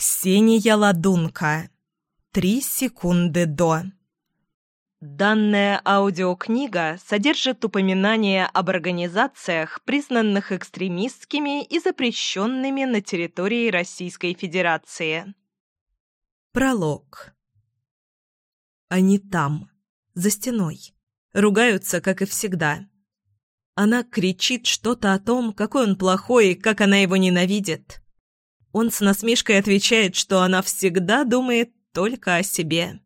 Ксения Ладунка. Три секунды до. Данная аудиокнига содержит упоминания об организациях, признанных экстремистскими и запрещенными на территории Российской Федерации. Пролог. Они там, за стеной, ругаются, как и всегда. Она кричит что-то о том, какой он плохой и как она его ненавидит. Он с насмешкой отвечает, что она всегда думает только о себе.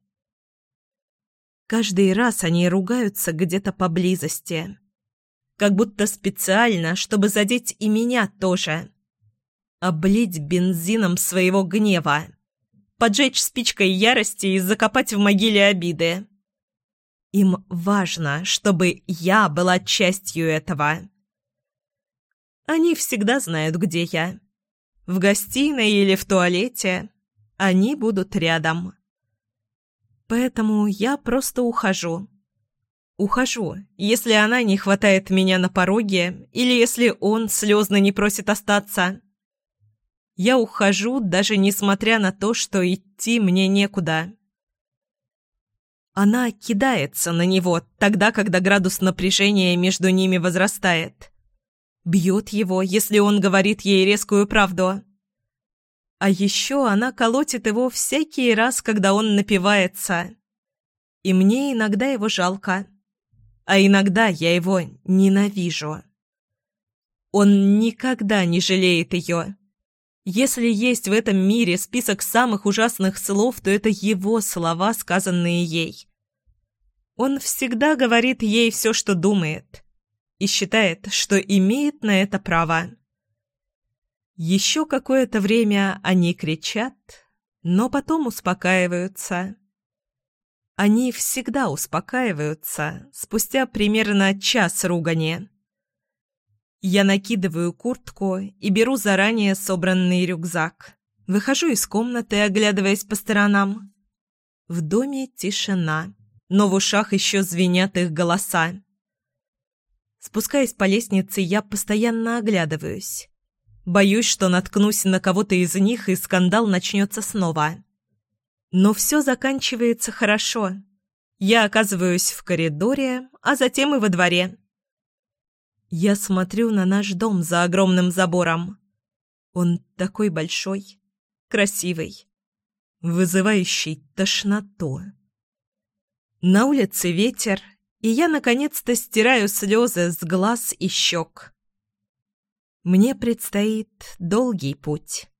Каждый раз они ругаются где-то поблизости. Как будто специально, чтобы задеть и меня тоже. Облить бензином своего гнева. Поджечь спичкой ярости и закопать в могиле обиды. Им важно, чтобы я была частью этого. Они всегда знают, где я в гостиной или в туалете, они будут рядом. Поэтому я просто ухожу. Ухожу, если она не хватает меня на пороге или если он слезно не просит остаться. Я ухожу, даже несмотря на то, что идти мне некуда. Она кидается на него тогда, когда градус напряжения между ними возрастает. Бьет его, если он говорит ей резкую правду. А еще она колотит его всякий раз, когда он напивается. И мне иногда его жалко. А иногда я его ненавижу. Он никогда не жалеет ее. Если есть в этом мире список самых ужасных слов, то это его слова, сказанные ей. Он всегда говорит ей все, что думает и считает, что имеет на это право. Еще какое-то время они кричат, но потом успокаиваются. Они всегда успокаиваются спустя примерно час ругани. Я накидываю куртку и беру заранее собранный рюкзак. Выхожу из комнаты, оглядываясь по сторонам. В доме тишина, но в ушах еще звенят их голоса. Спускаясь по лестнице, я постоянно оглядываюсь. Боюсь, что наткнусь на кого-то из них, и скандал начнется снова. Но все заканчивается хорошо. Я оказываюсь в коридоре, а затем и во дворе. Я смотрю на наш дом за огромным забором. Он такой большой, красивый, вызывающий тошноту. На улице ветер, и я наконец-то стираю слезы с глаз и щек. Мне предстоит долгий путь.